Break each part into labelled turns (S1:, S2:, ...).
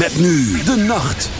S1: Met nu de nacht.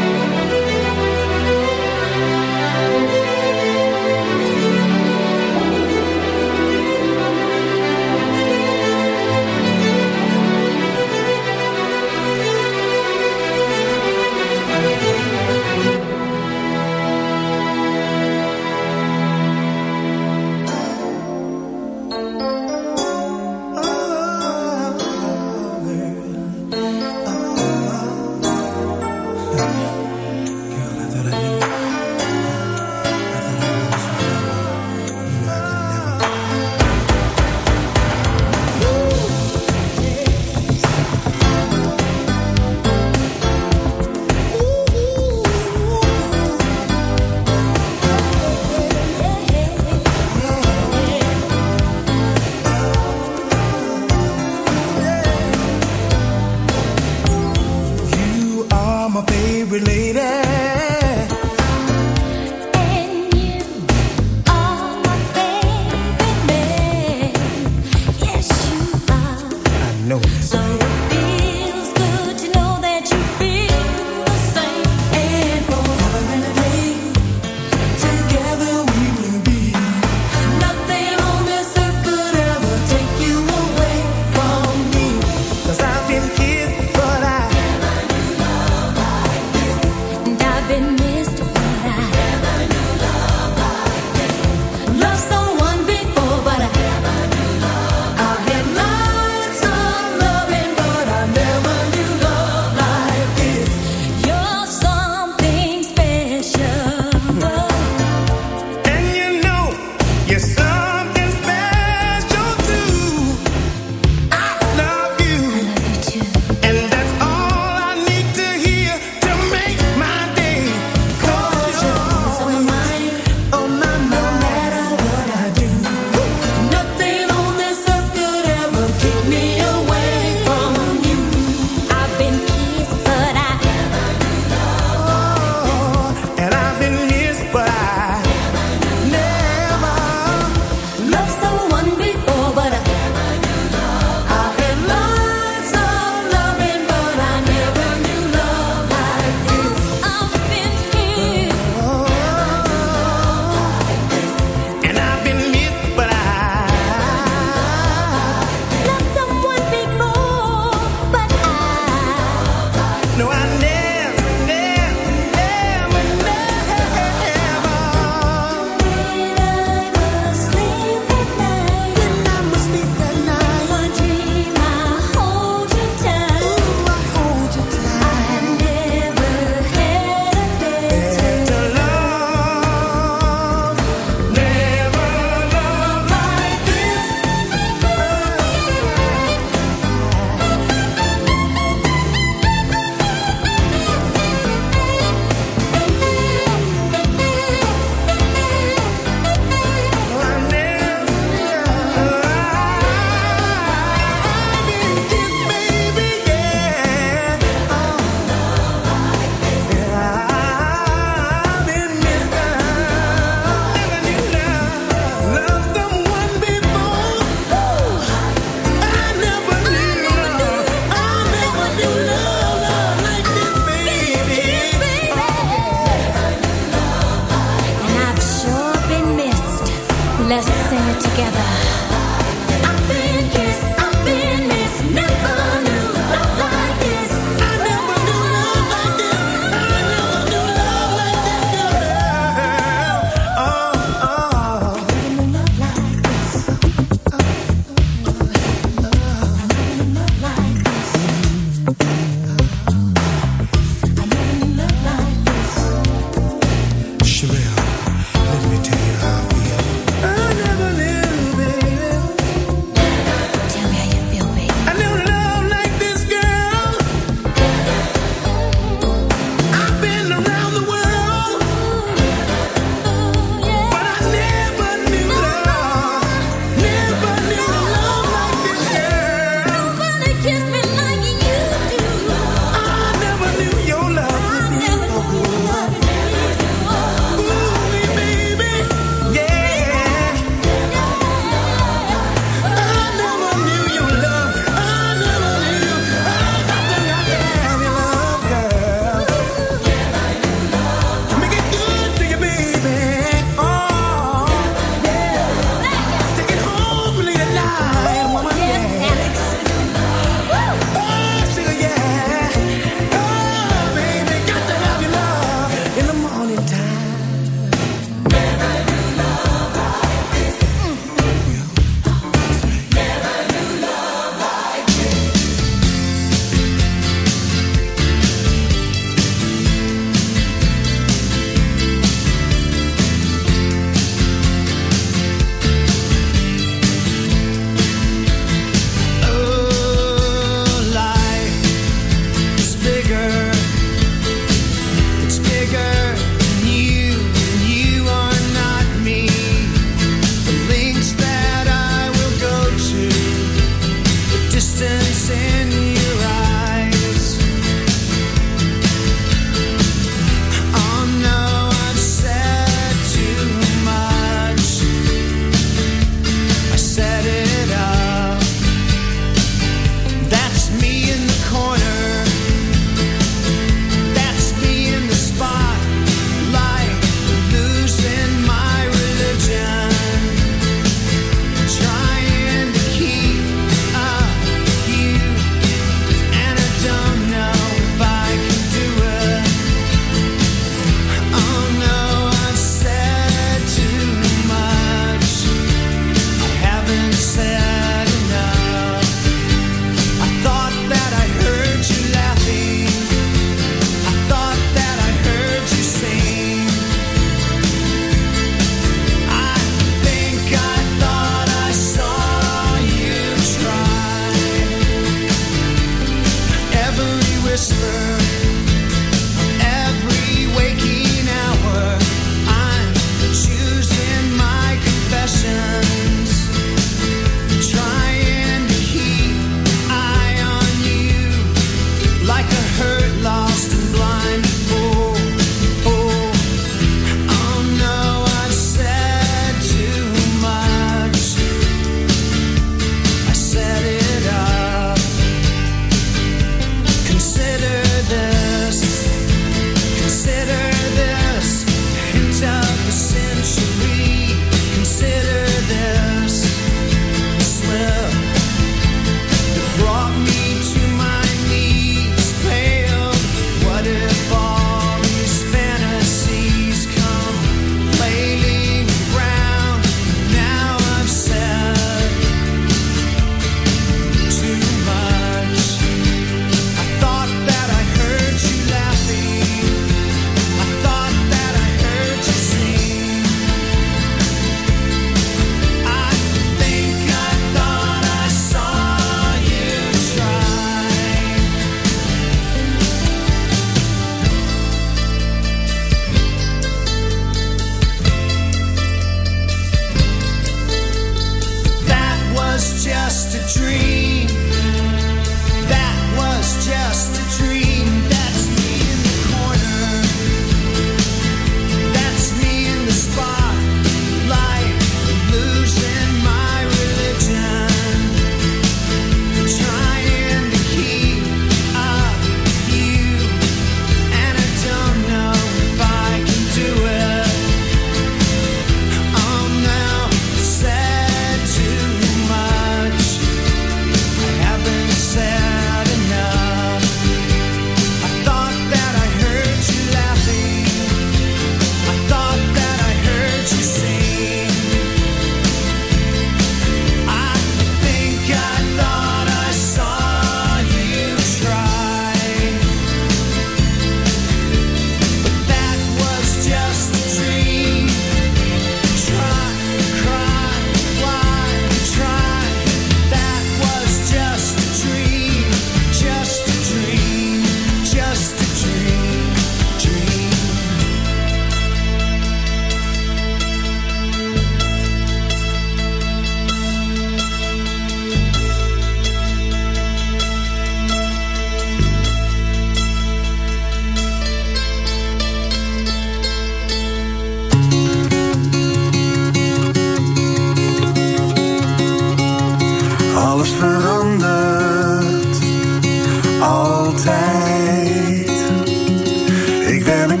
S2: experiment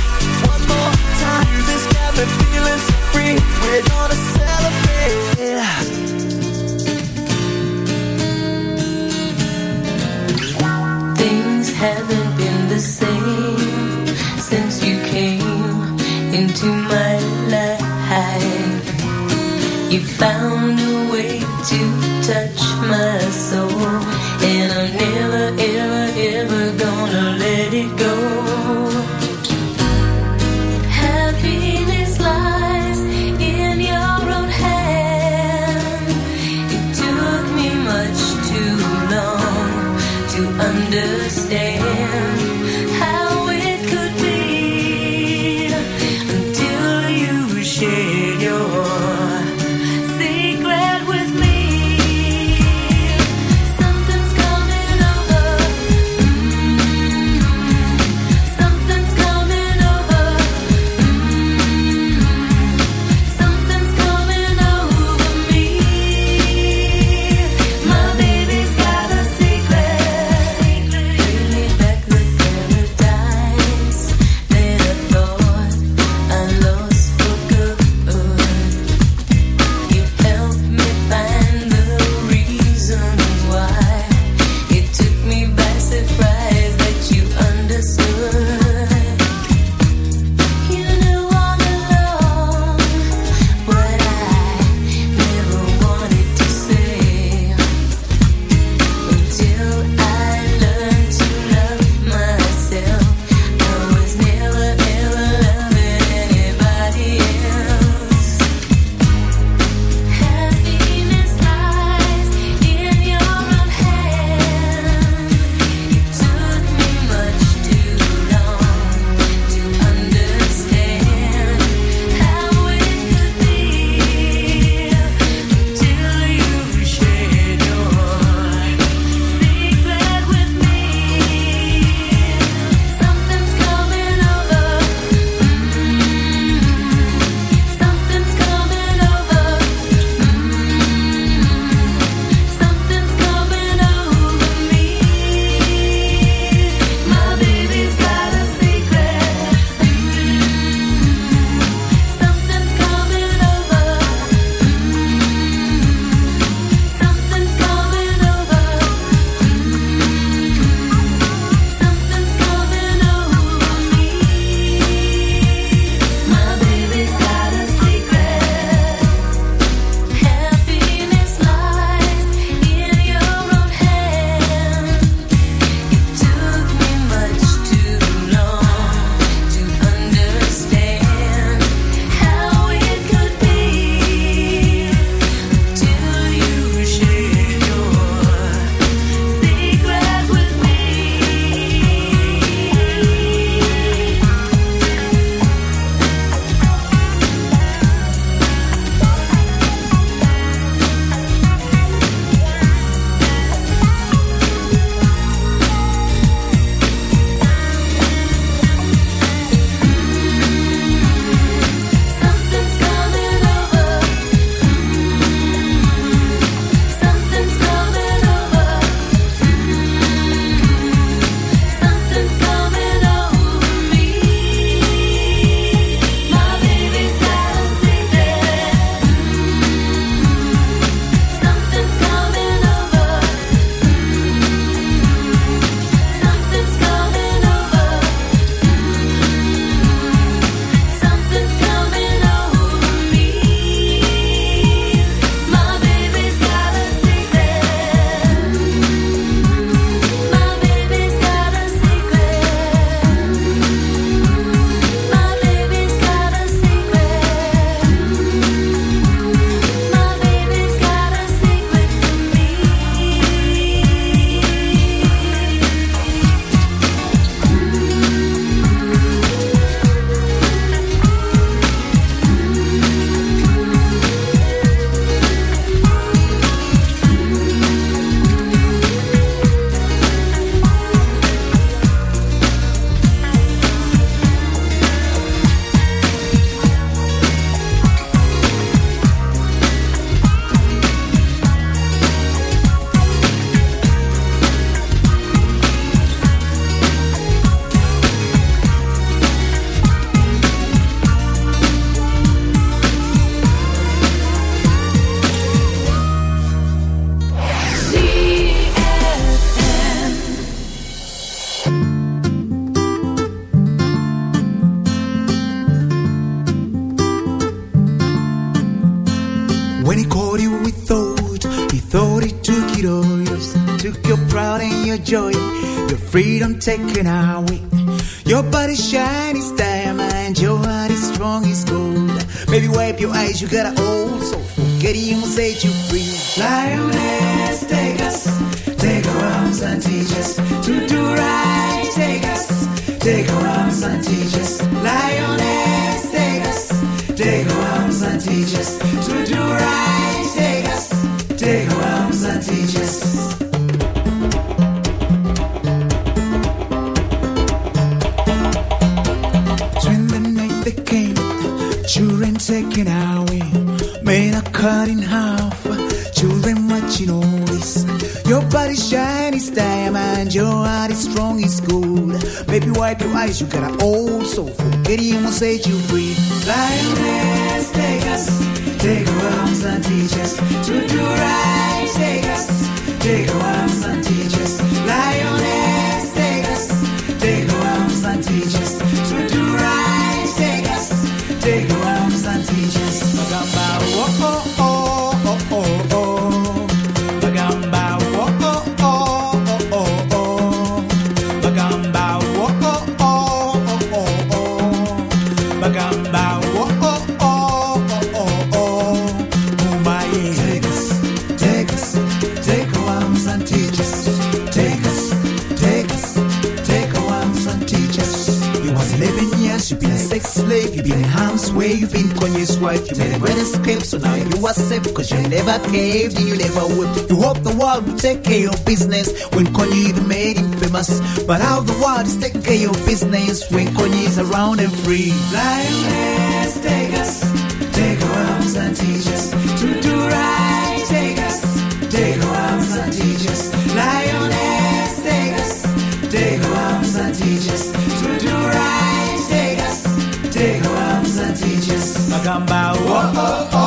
S3: Found a way
S4: freedom taken away. Your body shiny as diamond, your heart is strong as gold. Baby, wipe your eyes, you got an old soul. Forget him will set you free. Lioness, take us, take our arms and teach us to do right. Take us, take our arms and teach us. Lioness, take us, take our arms and teach us watching all this. Your body shiny as diamond, your heart is strong as gold. Baby, wipe your eyes, you got an old soul. Forget him will set you free. Lioness, take us, take our arms and teach us to do right. Take us, take our arms and teach us. Lioness, way, you've been Kanye's wife, you made a great escape, so now you are safe, cause you never caved and you never would. You hope the world will take care of business when Kanye even made him famous. But how the world is taking care of business when Kanye is around and free. Lioness, take us, take our arms and teach us to do talking about. Whoa, oh, oh.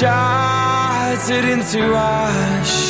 S5: Shattered into ash.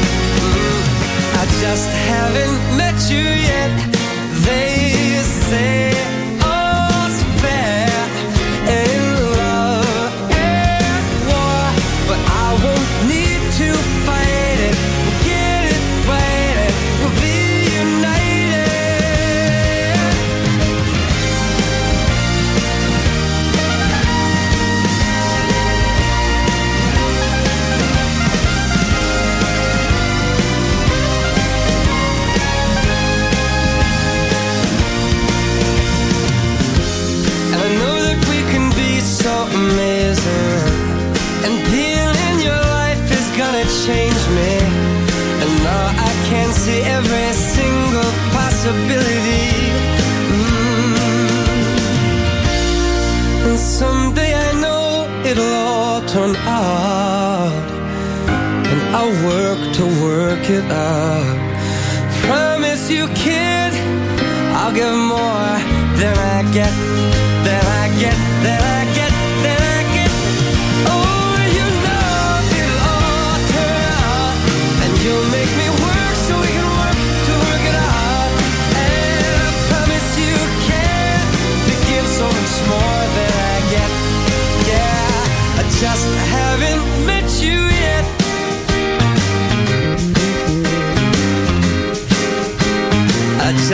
S6: Just haven't met you yet. They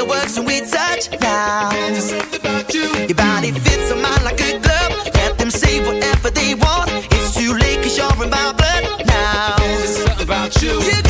S4: see fireworks when we touch now.
S7: There's something about you.
S4: Your body fits on mine like a glove. Let them say whatever they want. It's too late cause you're in my blood now.
S7: There's something about you.
S4: You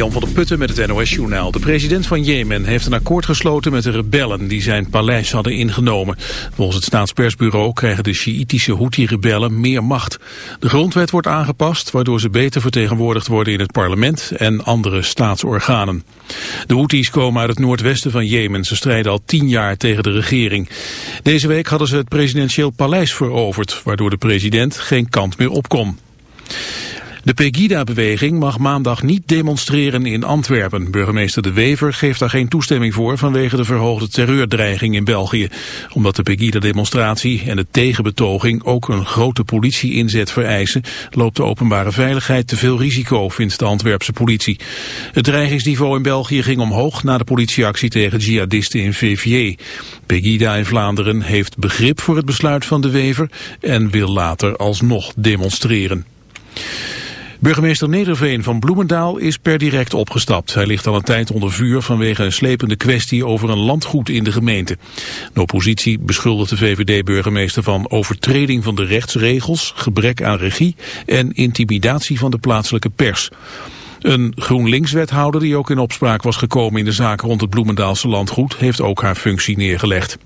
S8: Jan van der Putten met het NOS-journaal. De president van Jemen heeft een akkoord gesloten met de rebellen die zijn paleis hadden ingenomen. Volgens het staatspersbureau krijgen de Sjiïtische Houthi-rebellen meer macht. De grondwet wordt aangepast, waardoor ze beter vertegenwoordigd worden in het parlement en andere staatsorganen. De Houthis komen uit het noordwesten van Jemen. Ze strijden al tien jaar tegen de regering. Deze week hadden ze het presidentieel paleis veroverd, waardoor de president geen kant meer op kon. De Pegida-beweging mag maandag niet demonstreren in Antwerpen. Burgemeester De Wever geeft daar geen toestemming voor vanwege de verhoogde terreurdreiging in België. Omdat de Pegida-demonstratie en de tegenbetoging ook een grote politie-inzet vereisen, loopt de openbare veiligheid te veel risico, vindt de Antwerpse politie. Het dreigingsniveau in België ging omhoog na de politieactie tegen jihadisten in Verviers. Pegida in Vlaanderen heeft begrip voor het besluit van De Wever en wil later alsnog demonstreren. Burgemeester Nederveen van Bloemendaal is per direct opgestapt. Hij ligt al een tijd onder vuur vanwege een slepende kwestie over een landgoed in de gemeente. De oppositie beschuldigt de VVD-burgemeester van overtreding van de rechtsregels, gebrek aan regie en intimidatie van de plaatselijke pers. Een GroenLinks-wethouder die ook in opspraak was gekomen in de zaak rond het Bloemendaalse landgoed heeft ook haar functie neergelegd.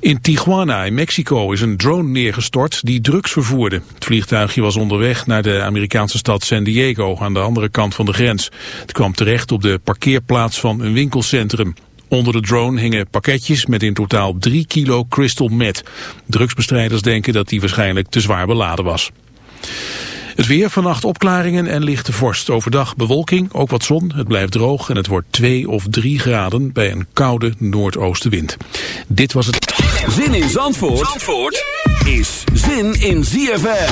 S8: In Tijuana in Mexico is een drone neergestort die drugs vervoerde. Het vliegtuigje was onderweg naar de Amerikaanse stad San Diego aan de andere kant van de grens. Het kwam terecht op de parkeerplaats van een winkelcentrum. Onder de drone hingen pakketjes met in totaal 3 kilo crystal meth. Drugsbestrijders denken dat die waarschijnlijk te zwaar beladen was. Het weer, vannacht opklaringen en lichte vorst. Overdag bewolking, ook wat zon. Het blijft droog en het wordt 2 of 3 graden bij een koude noordoostenwind. Dit was het...
S9: Zin in Zandvoort, Zandvoort is zin in ZFM.